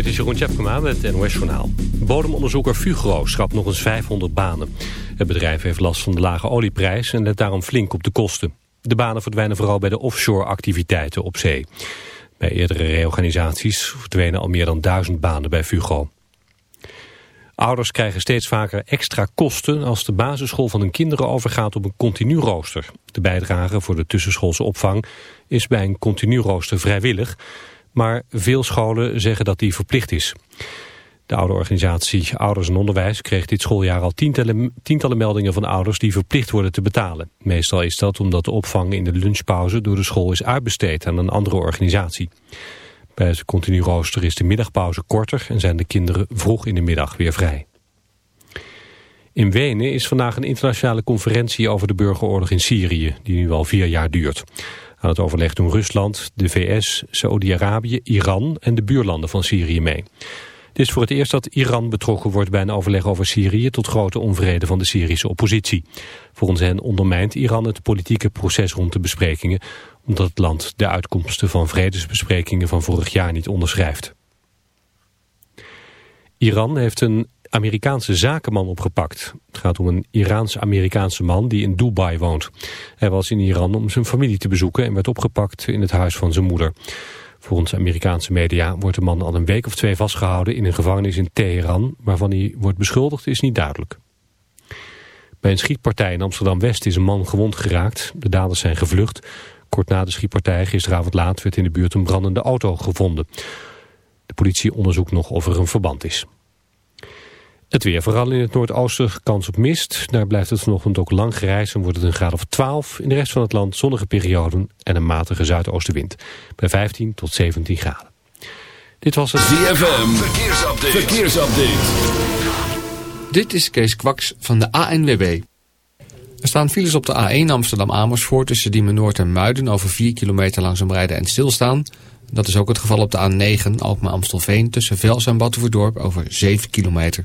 Dit is Jeroen Tjepkema met het NOS Journaal. Bodemonderzoeker Fugro schrapt nog eens 500 banen. Het bedrijf heeft last van de lage olieprijs en let daarom flink op de kosten. De banen verdwijnen vooral bij de offshore-activiteiten op zee. Bij eerdere reorganisaties verdwenen al meer dan duizend banen bij Fugro. Ouders krijgen steeds vaker extra kosten als de basisschool van hun kinderen overgaat op een continu rooster. De bijdrage voor de tussenschoolse opvang is bij een continu rooster vrijwillig, maar veel scholen zeggen dat die verplicht is. De oude organisatie Ouders en Onderwijs kreeg dit schooljaar al tientallen, tientallen meldingen van ouders die verplicht worden te betalen. Meestal is dat omdat de opvang in de lunchpauze door de school is uitbesteed aan een andere organisatie. Bij het continu rooster is de middagpauze korter en zijn de kinderen vroeg in de middag weer vrij. In Wenen is vandaag een internationale conferentie over de burgeroorlog in Syrië, die nu al vier jaar duurt. Aan het overleg doen Rusland, de VS, Saoedi-Arabië, Iran en de buurlanden van Syrië mee. Het is voor het eerst dat Iran betrokken wordt bij een overleg over Syrië tot grote onvrede van de Syrische oppositie. Volgens hen ondermijnt Iran het politieke proces rond de besprekingen, omdat het land de uitkomsten van vredesbesprekingen van vorig jaar niet onderschrijft. Iran heeft een Amerikaanse zakenman opgepakt. Het gaat om een Iraans-Amerikaanse man die in Dubai woont. Hij was in Iran om zijn familie te bezoeken en werd opgepakt in het huis van zijn moeder. Volgens Amerikaanse media wordt de man al een week of twee vastgehouden in een gevangenis in Teheran. Waarvan hij wordt beschuldigd is niet duidelijk. Bij een schietpartij in Amsterdam-West is een man gewond geraakt. De daders zijn gevlucht. Kort na de schietpartij gisteravond laat werd in de buurt een brandende auto gevonden. De politie onderzoekt nog of er een verband is. Het weer, vooral in het noordoosten kans op mist. Daar blijft het vanochtend ook lang grijs en wordt het een graad of 12. In de rest van het land zonnige perioden en een matige zuidoostenwind. Bij 15 tot 17 graden. Dit was het ZFM. Verkeersupdate. Verkeersupdate. Dit is Kees Kwaks van de ANWB. Er staan files op de A1 Amsterdam-Amersfoort tussen Diemen Noord en Muiden over 4 kilometer langzaam rijden en stilstaan. Dat is ook het geval op de A9 Alkmaar-Amstelveen tussen Vels en Battenverdorp over 7 kilometer.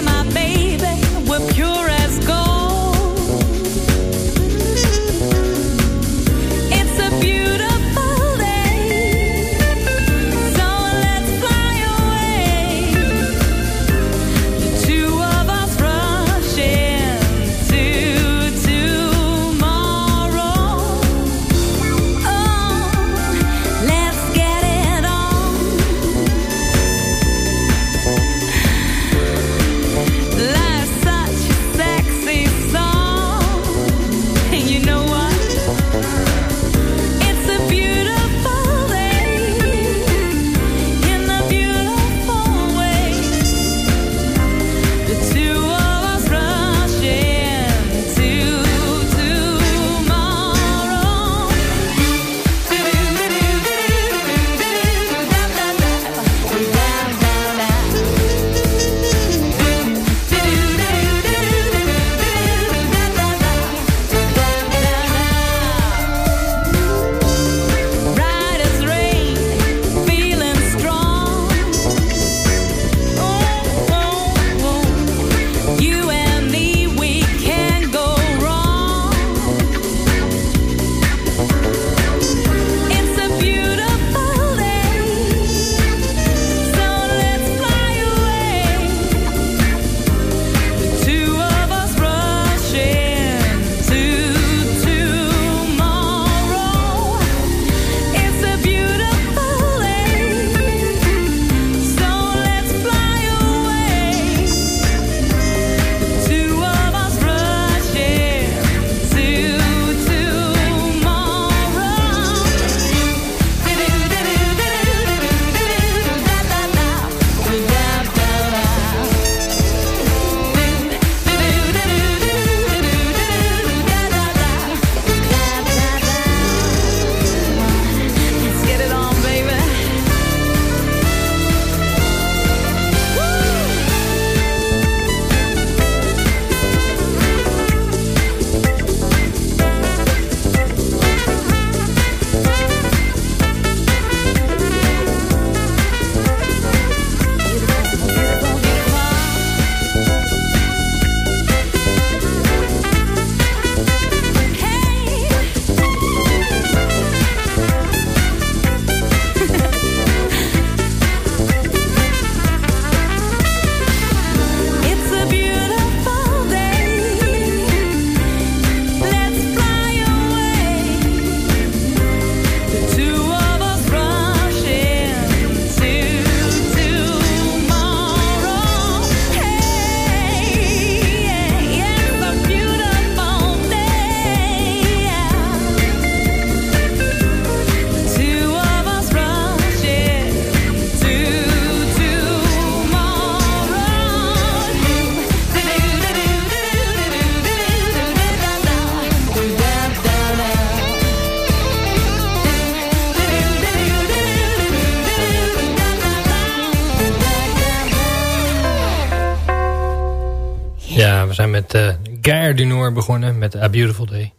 nummer begonnen met A Beautiful Day.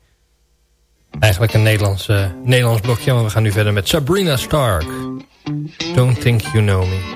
Eigenlijk een Nederlands, eh, Nederlands blokje, maar we gaan nu verder met Sabrina Stark. Don't think you know me.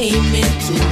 aiming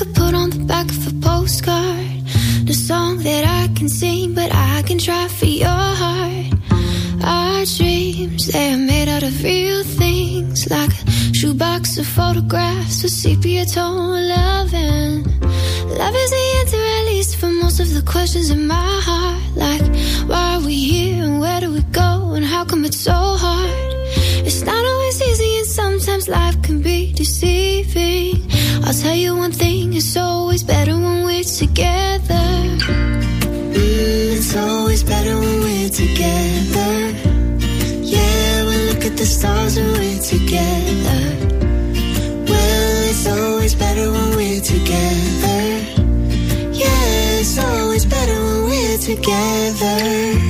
could put on the back of a postcard. the song that I can sing, but I can try for your heart. Our dreams, they are made out of real things, like a shoebox of photographs with sepia tone loving. Love is the answer, at least for most of the questions in my heart, like why are we here and where do we go and how come it's so hard? It's not always easy, and sometimes life can be deceiving. I'll tell you one thing, it's always better when we're together. Mm, it's always better when we're together. Yeah, we look at the stars when we're together. Well, it's always better when we're together. Yeah, it's always better when we're together.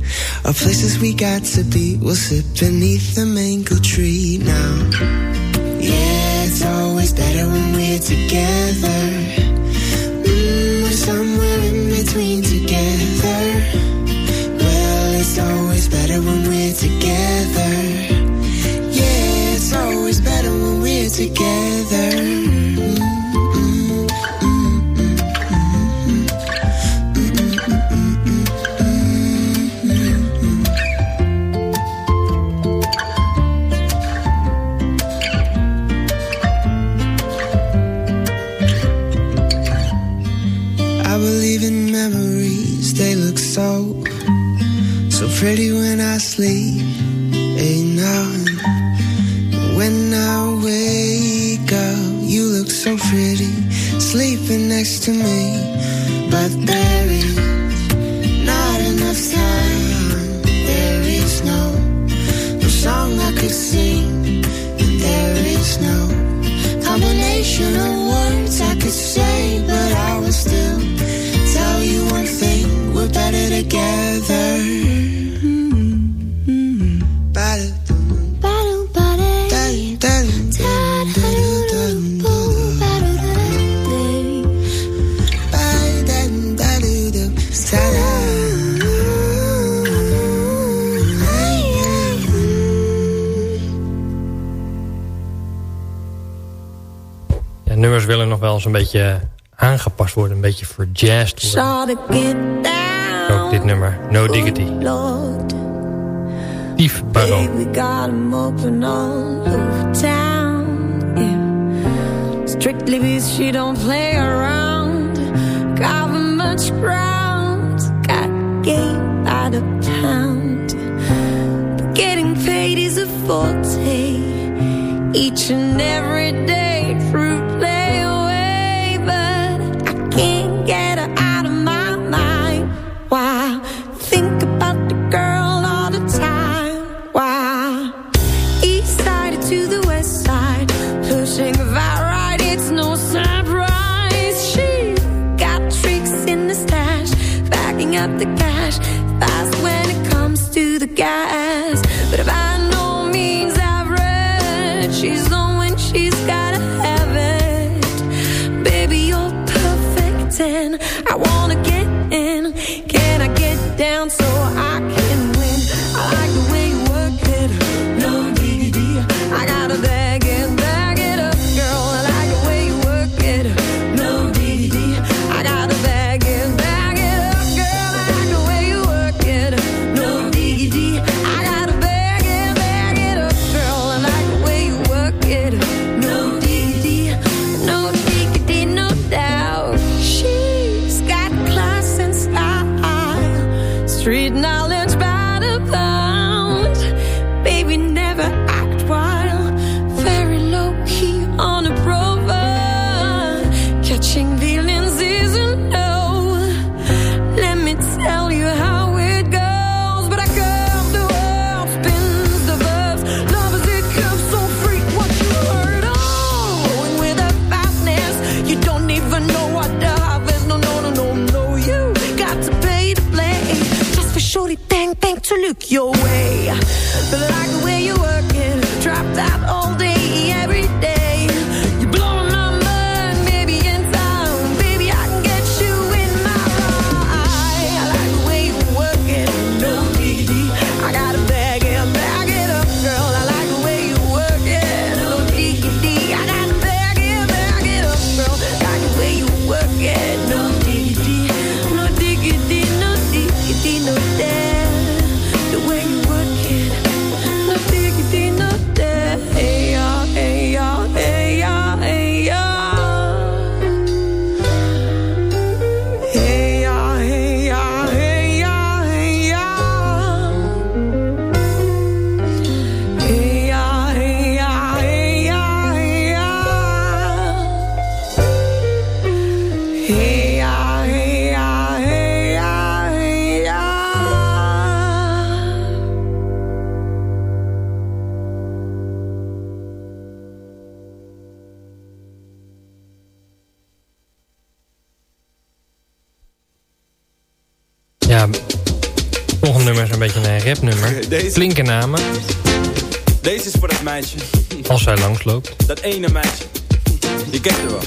Are places we got to be. We'll sit beneath the mango tree now. Yeah. verjazzed worden. Ook dit nummer, No oh, Diggity. Tief Baron. Strictly because she don't play around. Cover much ground. Got game by the pound But getting paid is a forte. Each and every day through Deze- is voor dat meisje. als zij langsloopt. Dat ene meisje. Je kent haar wel.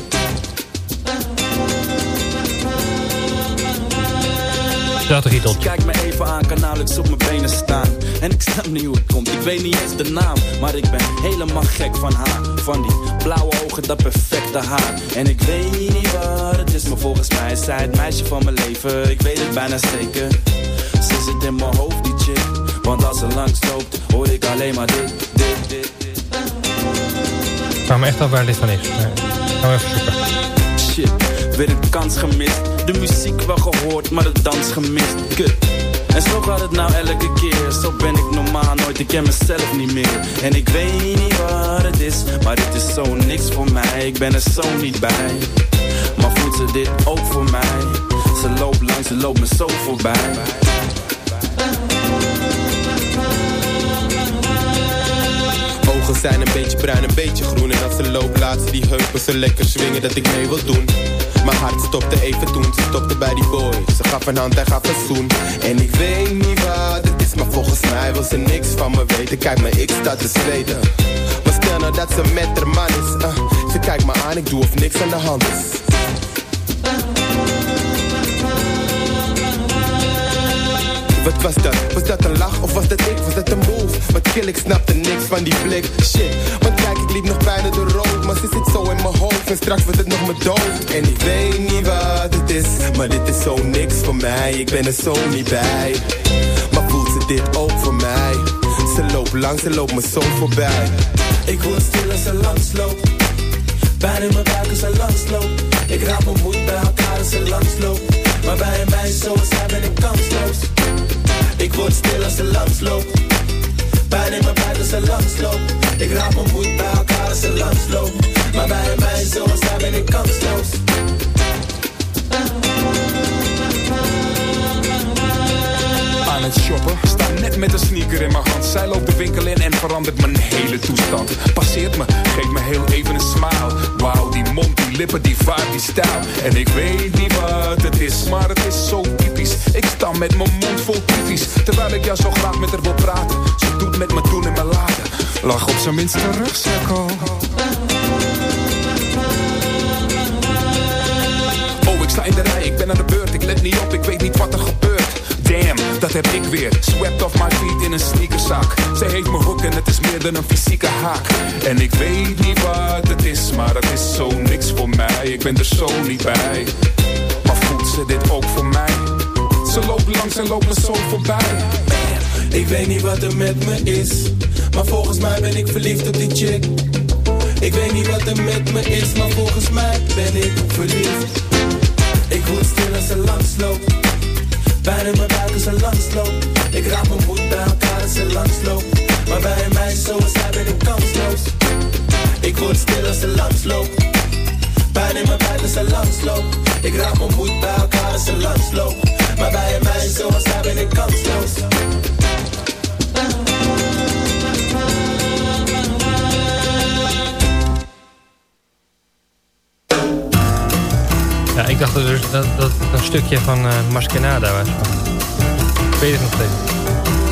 Strategietelt. Kijk me even aan, kan nauwelijks op mijn benen staan. En ik snap niet hoe het komt, ik weet niet eens de naam. Maar ik ben helemaal gek van haar. Van die blauwe ogen, dat perfecte haar. En ik weet niet wat het is, maar volgens mij is zij het meisje van mijn leven. Ik weet het bijna zeker. Ze zit in mijn hoofd, die. Want als ze langs loopt, hoor ik alleen maar dit, dit, dit. Ik vraag me echt af waar dit van is. Gaan we even zoeken. Shit, weer een kans gemist. De muziek wel gehoord, maar de dans gemist. Kut. En zo gaat het nou elke keer. Zo ben ik normaal nooit, ik ken mezelf niet meer. En ik weet niet wat het is, maar dit is zo niks voor mij. Ik ben er zo niet bij. Maar voelt ze dit ook voor mij? Ze loopt langs, ze loopt me zo voorbij. Ogen zijn een beetje bruin, een beetje groen. En als ze loopt laat ze die heupen zo lekker swingen dat ik mee wil doen. Mijn hart stopte even toen, ze stopte bij die boy. Ze gaf een hand, hij gaf een zoen. En ik weet niet wat het is, maar volgens mij wil ze niks van me weten. Kijk me, ik sta te zweten. Maar stel nou dat ze met haar man is uh, Ze kijkt me aan, ik doe of niks aan de hand is Wat was dat? Was dat een lach of was dat ik? Was dat een move? Wat kill, ik snapte niks van die blik Shit, want kijk, ik liep nog bijna de rood Maar ze zit zo in mijn hoofd en straks wordt het nog mijn dood En ik weet niet wat het is Maar dit is zo niks voor mij Ik ben er zo niet bij Maar voelt ze dit ook voor mij? Ze loopt lang, ze loopt me zo voorbij Ik word stil als ze langs loopt. Pijn in mijn buik als ze langs loopt. Ik raap mijn moed bij elkaar als ze langs loopt. Maar bij een meisje zoals zij ben ik kansloos. Ik word stil als ze langs loopt. Pijn in mijn buik als ze langs loopt. Ik raap mijn moed bij elkaar als ze langs loopt. Maar bij meisje zoals zij ben ik kansloos. Het. Sta net met een sneaker in mijn hand. Zij loopt de winkel in en verandert mijn hele toestand. Passeert me, geeft me heel even een smile. Wauw, die mond, die lippen, die vaart, die stijl. En ik weet niet wat het is, maar het is zo typisch. Ik sta met mijn mond vol typisch. Terwijl ik jou zo graag met haar wil praten. Ze doet met me doen en me laten. Lach op zijn minst terug, cirkel. Oh, heb ik weer. Swept off my feet in een sneakerzak. Zij heeft me hoek en het is meer dan een fysieke haak. En ik weet niet wat het is, maar het is zo niks voor mij. Ik ben er zo niet bij. Maar voelt ze dit ook voor mij? Ze loopt langs en loopt me zo voorbij. Ik weet niet wat er met me is. Maar volgens mij ben ik verliefd op die chick. Ik weet niet wat er met me is. Maar volgens mij ben ik verliefd. Ik word stil als ze langs loopt. Pijn in mijn buik als ze langs loopt. Ik raap mijn moed bij elkaar als ze langs loopt. Maar bij een meisje zoals zij ben ik kansloos. Ik word stil als ze langs loopt. Pijn in mijn buik als ze langs loopt. Ik raap mijn moed bij elkaar als ze langs loopt. Maar bij een meisje zoals zij ben ik kansloos. Ik dacht dus dat, het een stukje van uh, was. Ik weet nog.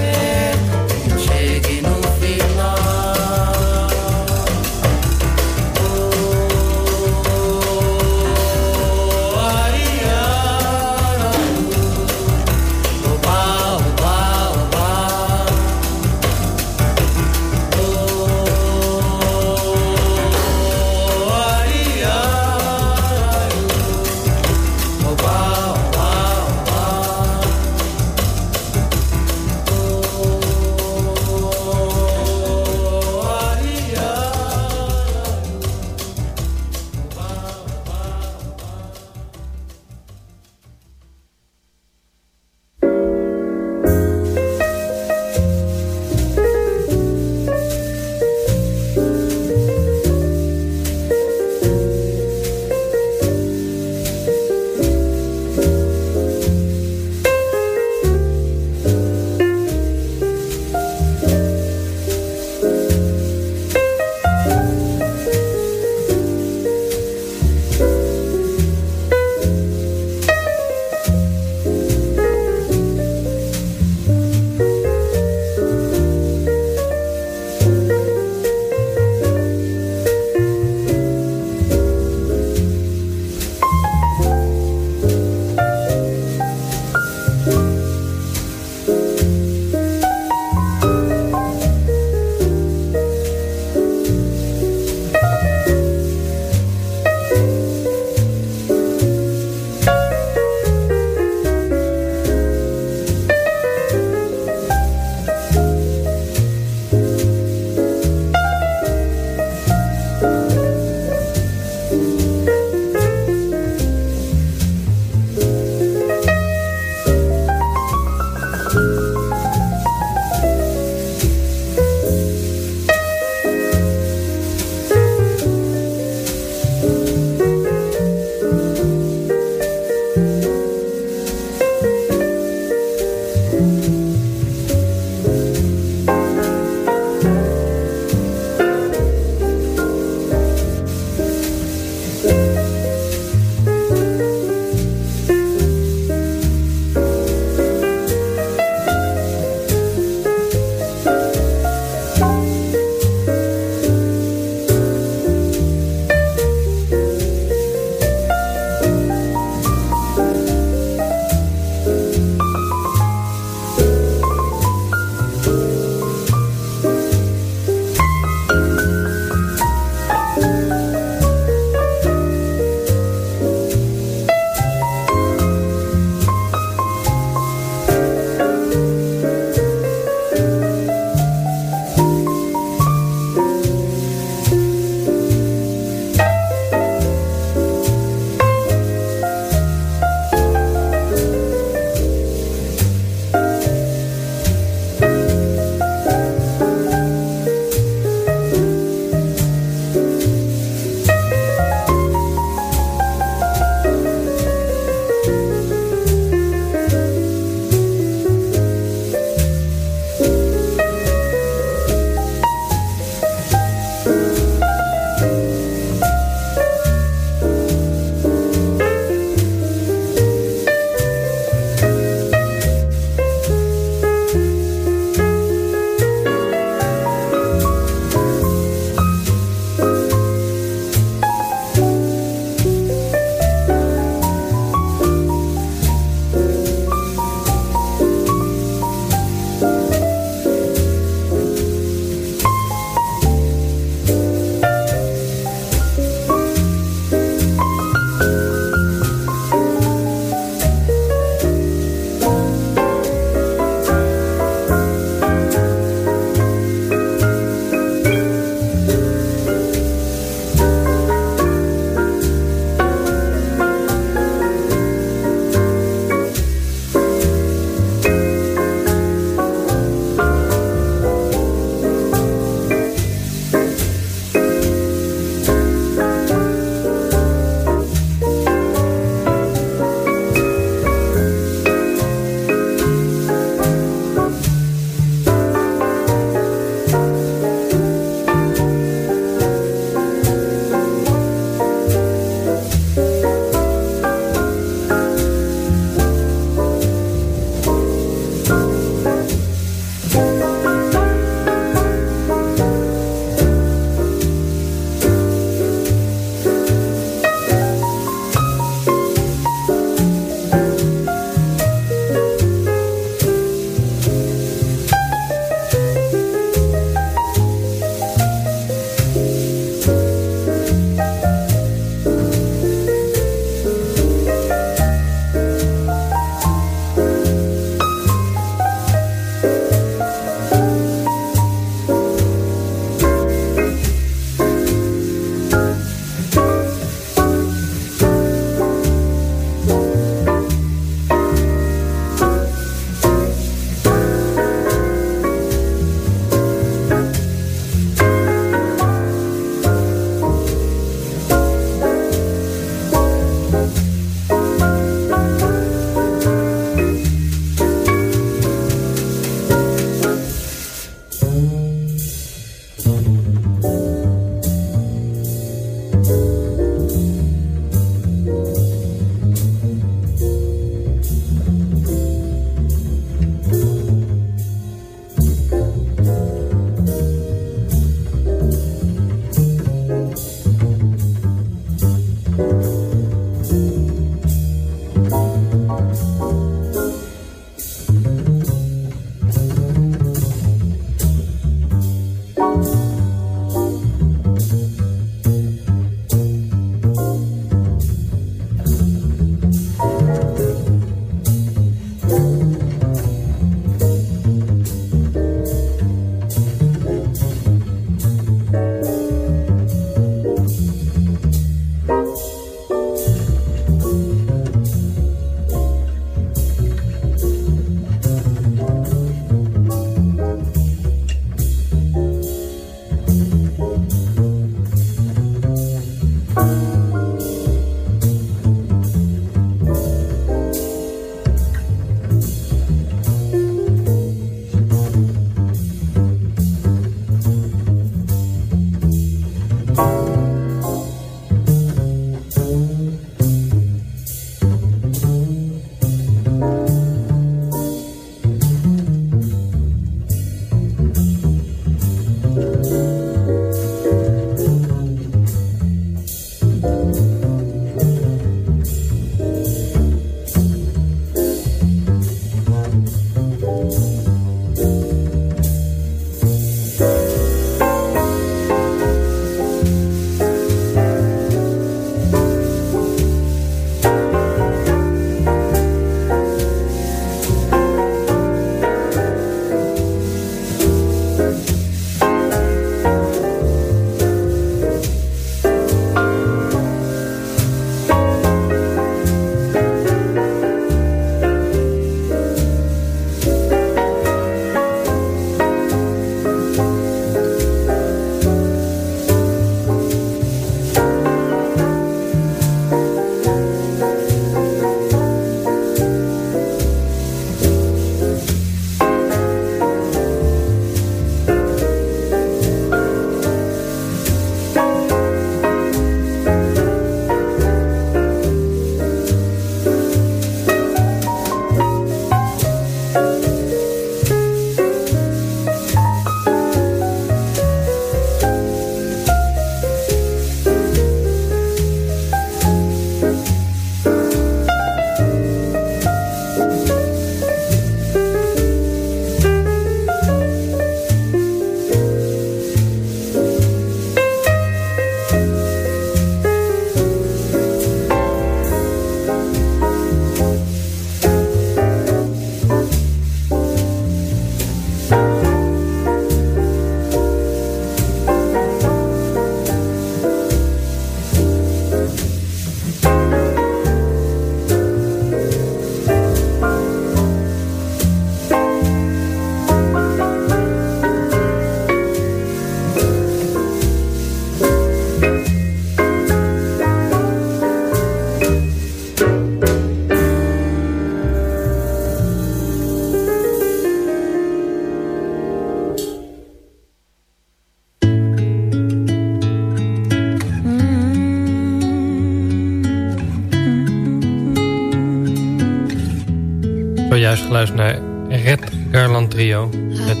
zojuist geluisterd naar Red Garland Trio met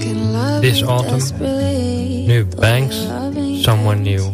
This Autumn. Nu Banks, Someone New.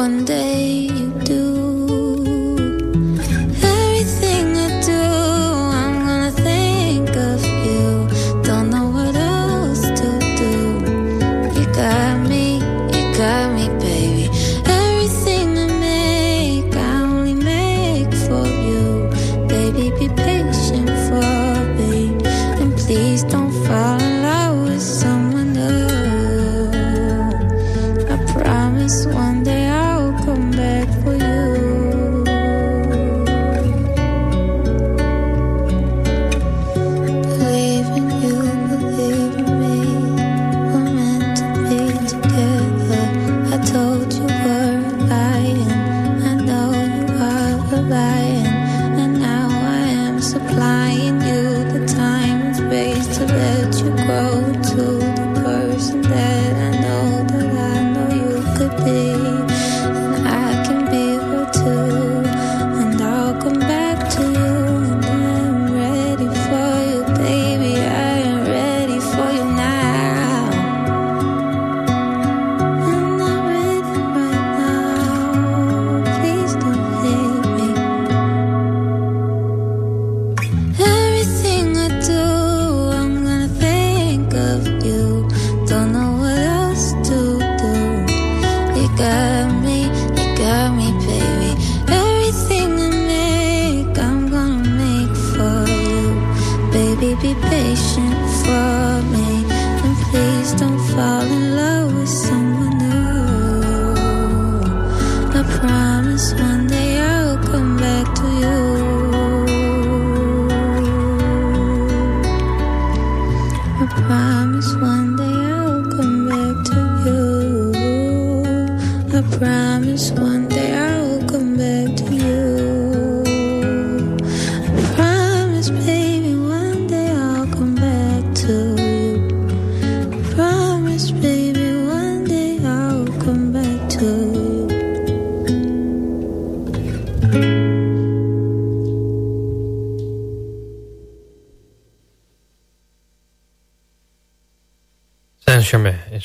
one day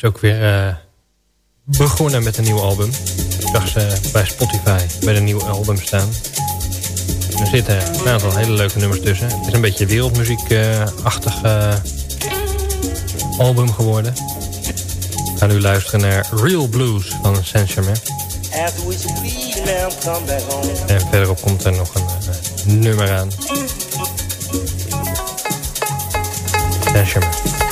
ook weer eh, begonnen met een nieuw album. Ik zag ze bij Spotify bij een nieuw album staan. Er zitten een aantal hele leuke nummers tussen. Het is een beetje wereldmuziekachtig uh, album geworden. We gaan nu luisteren naar Real Blues van Saint-Germain. En verderop komt er nog een eh, nummer aan. Saint-Germain.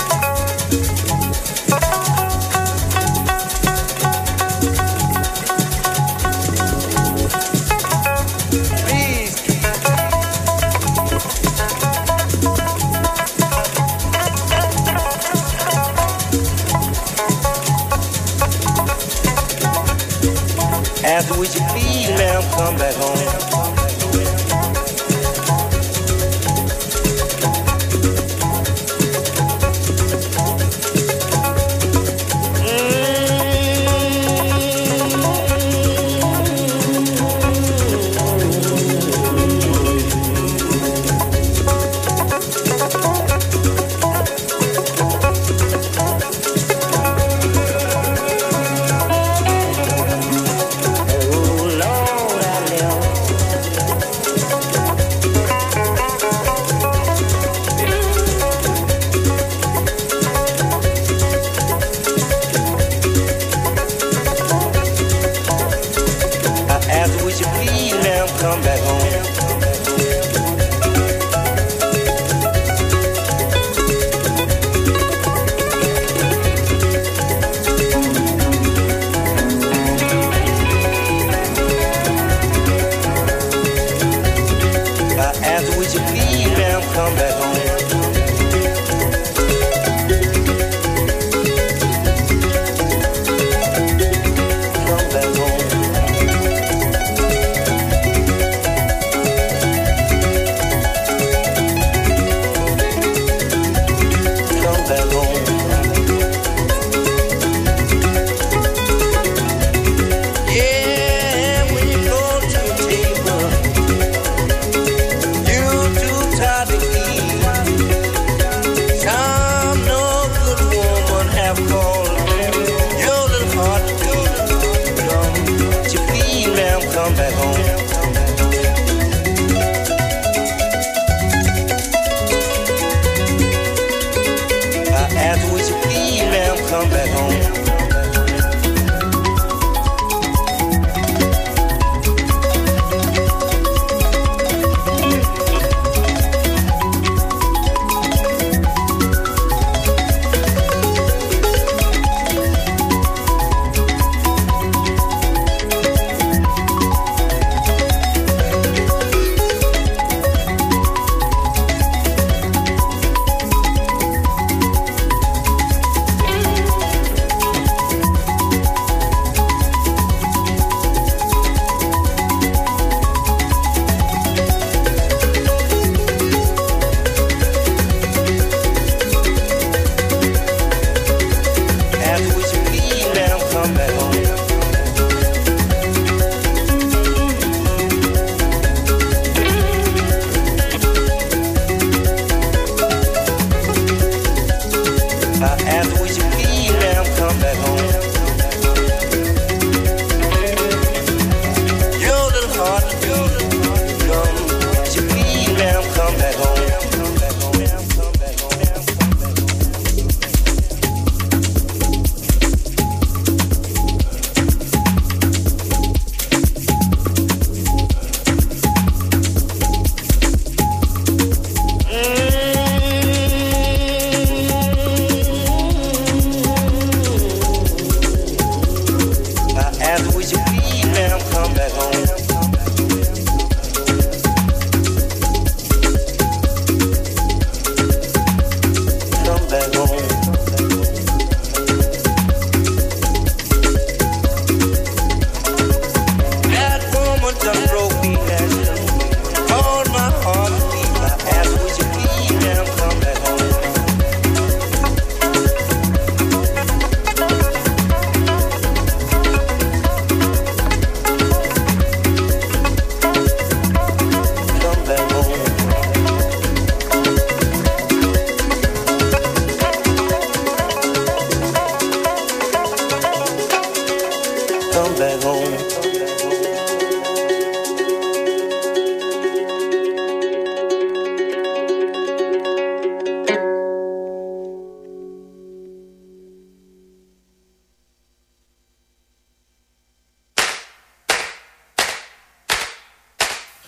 that home.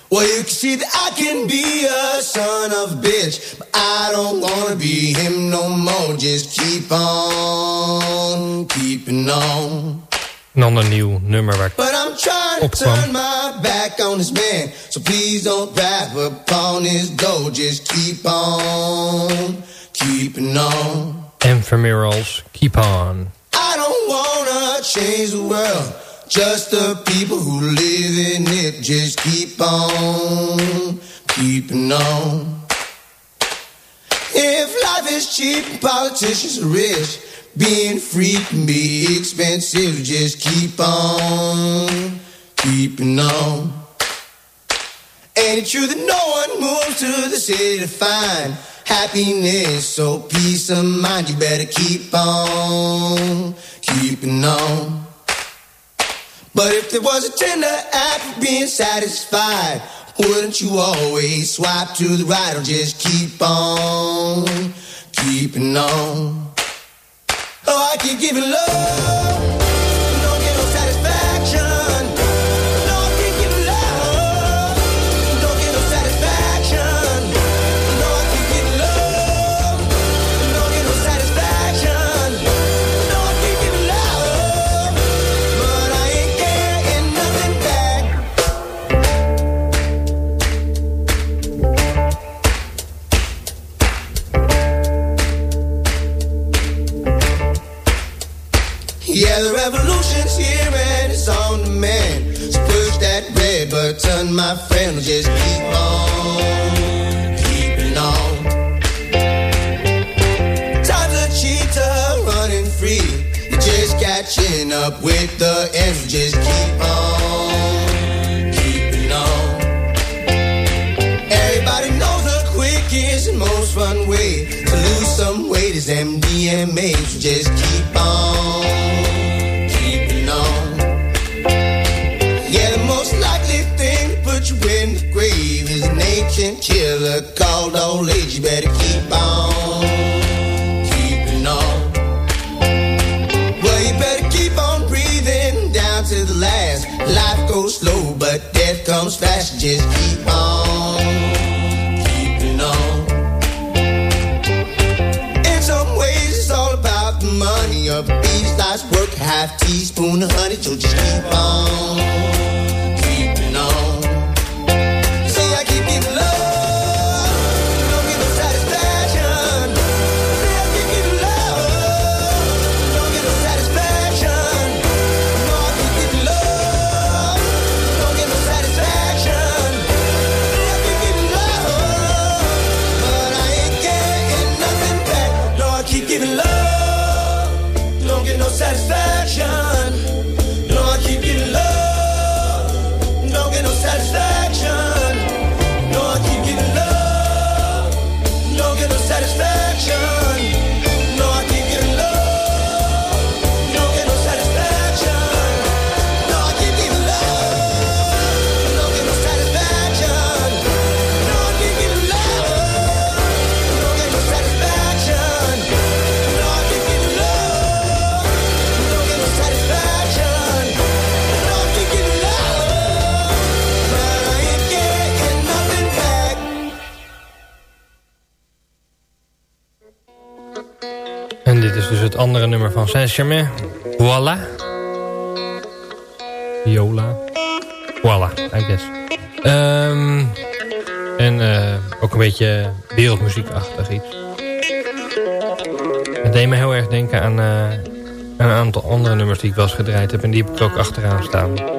Well, you can see that I can be a son of a bitch, but I don't wanna be him no more. Just keep on keeping on. Een ander nieuw nummer waar ik But I'm trying to opkwam. turn my back on this man. So please don't rap upon his door. Just keep on keeping on. Ephemerals, Keep On. I don't wanna change the world. Just the people who live in it. Just keep on keeping on. If life is cheap and politicians are rich, being free can be expensive. Just keep on keeping on. Ain't it true that no one moves to the city to find happiness? So peace of mind, you better keep on keeping on. But if there was a tender for being satisfied, wouldn't you always swipe to the right or just keep on keeping on? Oh, I keep giving love, revolution's here and it's on demand. So push that red button, my friend. Just keep on keeping on. Time's a cheetah running free. You're just catching up with the end. Just keep on keeping on. Everybody knows the quickest and most fun way to lose some weight is MDMA. So just keep on killer called old age. You better keep on keeping on. Well, you better keep on breathing down to the last. Life goes slow, but death comes fast. Just keep on keeping on. In some ways, it's all about the money. A beast life's work, half teaspoon of honey. So just keep on Saint-Germain. Voilà. Viola. Voilà, I guess. Ehm, en eh, ook een beetje wereldmuziekachtig iets. Het deed me heel erg denken aan eh, een aantal andere nummers die ik wel eens gedraaid heb. En die heb ik ook achteraan staan.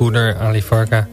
Koener, Ali Varka.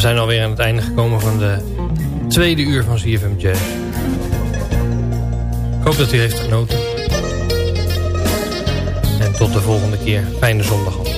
Zijn alweer aan het einde gekomen van de tweede uur van CFM Jazz. Ik hoop dat u heeft genoten. En tot de volgende keer. Fijne zondag al.